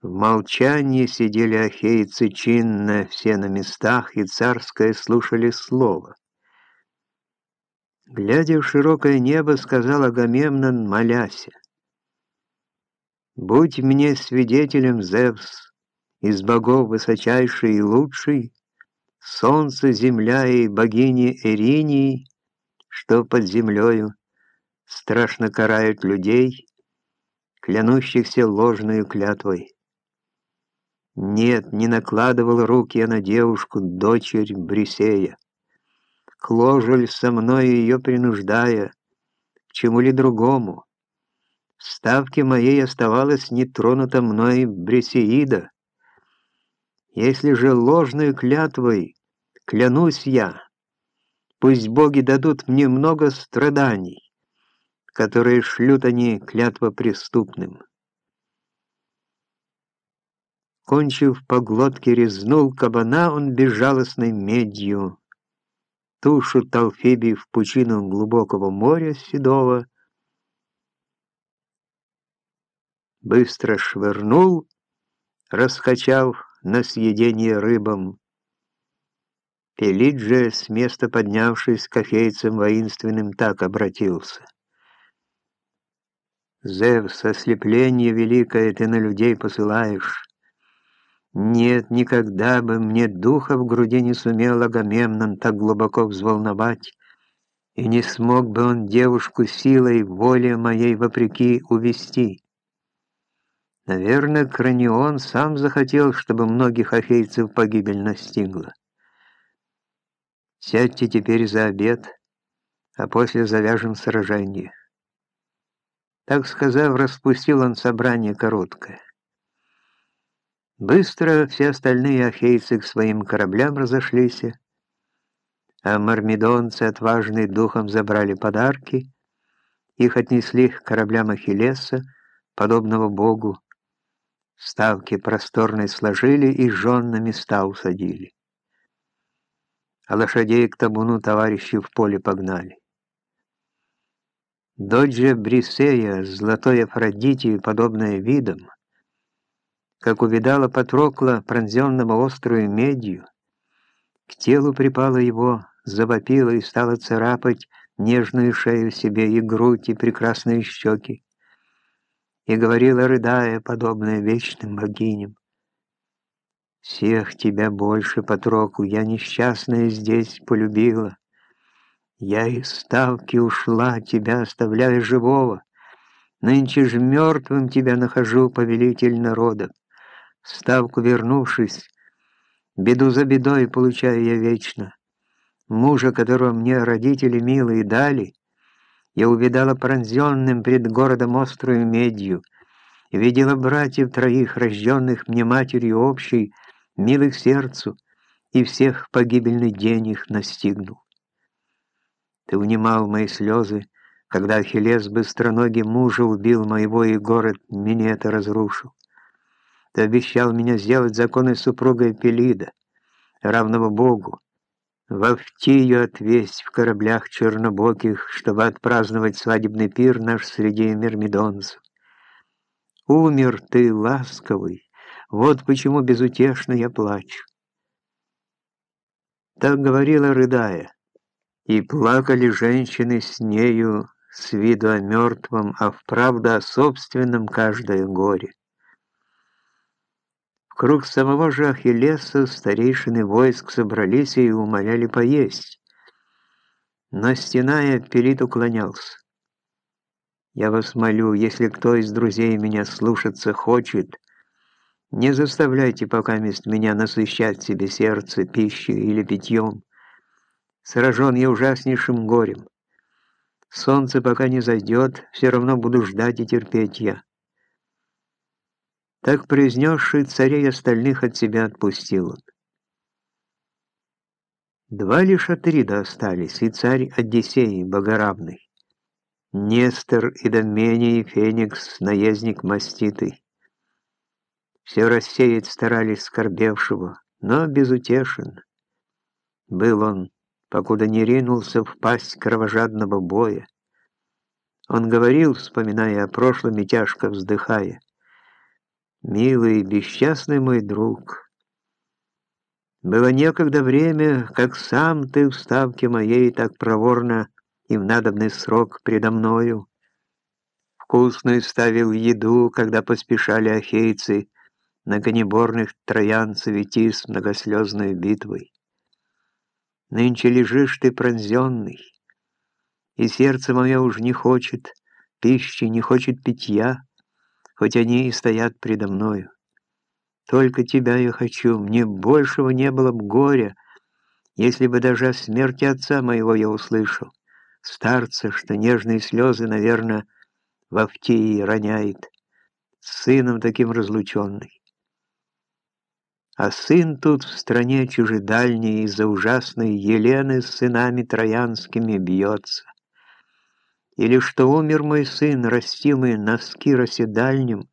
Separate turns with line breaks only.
В молчании сидели ахейцы чинно, все на местах, и царское слушали слово. Глядя в широкое небо, сказал Агамемнон, моляся, «Будь мне свидетелем, Зевс, из богов высочайший и лучший, солнце, земля и богини Эринии, что под землею страшно карают людей, клянущихся ложной клятвой. Нет, не накладывал руки я на девушку, дочерь Брисея. К ложель со мной ее принуждая, к чему ли другому. В ставке моей оставалась нетронута мной Брисеида. Если же ложной клятвой клянусь я, пусть боги дадут мне много страданий, которые шлют они клятва преступным. Кончив по глотке резнул кабана он безжалостной медью. Тушу Талфибий в пучину глубокого моря седого быстро швырнул, раскачав на съедение рыбам. Пелит с места поднявшись к воинственным, так обратился. «Зевс, ослепление великое ты на людей посылаешь». Нет, никогда бы мне духа в груди не сумел Агамемнон так глубоко взволновать, и не смог бы он девушку силой воли моей вопреки увести. Наверное, Кранион сам захотел, чтобы многих ахейцев погибель настигла. Сядьте теперь за обед, а после завяжем сражение. Так сказав, распустил он собрание короткое. Быстро все остальные ахейцы к своим кораблям разошлись, а мармидонцы, отважные духом, забрали подарки, их отнесли к кораблям Ахиллеса, подобного богу, ставки просторные сложили и жен на места усадили. А лошадей к табуну товарищи в поле погнали. Дочь же Брисея, золотой Афродите, подобная видом, как увидала Патрокла, пронзенного острую медью, к телу припала его, завопила и стала царапать нежную шею себе и грудь, и прекрасные щеки, и говорила, рыдая, подобная вечным богиням, «Всех тебя больше, Патрокл, я несчастная здесь полюбила. Я из ставки ушла, тебя оставляя живого. Нынче ж мертвым тебя нахожу, повелитель народов ставку вернувшись, беду за бедой получаю я вечно. Мужа, которого мне родители милые дали, я увидала пронзенным пред городом острую медью, видела братьев троих, рожденных мне матерью общей, милых сердцу, и всех погибельный день их настигнул. Ты унимал мои слезы, когда Ахиллес быстроногий мужа убил моего, и город Минета разрушил. Ты обещал меня сделать законной супругой Пелида, равного Богу. Во Втию отвесть в кораблях чернобоких, чтобы отпраздновать свадебный пир наш среди мирмидонцев. Умер ты, ласковый, вот почему безутешно я плачу. Так говорила, рыдая, и плакали женщины с нею, с виду о мертвом, а вправду о собственном каждое горе. Круг самого же Ахиллеса старейшины войск собрались и умоляли поесть. Но стеная, Пелит уклонялся. «Я вас молю, если кто из друзей меня слушаться хочет, не заставляйте пока мест меня насыщать себе сердце пищей или питьем. Сражен я ужаснейшим горем. Солнце пока не зайдет, все равно буду ждать и терпеть я. Так произнесший царей остальных от себя отпустил. Два лишь Атрида остались, и царь Одиссей, богоравный. Нестор, Идомений, Феникс, наездник маститый. Все рассеять старались скорбевшего, но безутешен. Был он, покуда не ринулся в пасть кровожадного боя. Он говорил, вспоминая о прошлом и тяжко вздыхая, Милый, бесчастный мой друг, было некогда время, как сам ты в ставке моей так проворно и в надобный срок предо мною вкусную ставил еду, когда поспешали ахейцы на конеборных троянцев идти с многослезной битвой. Нынче лежишь ты пронзенный, и сердце мое уж не хочет пищи, не хочет питья, хоть они и стоят предо мною. Только тебя я хочу, мне большего не было б горя, если бы даже о смерти отца моего я услышал. Старца, что нежные слезы, наверное, в Автии роняет, с сыном таким разлученный. А сын тут в стране чужедальней из-за ужасной Елены с сынами троянскими бьется. Или что умер мой сын, растимый на скиросе дальнем,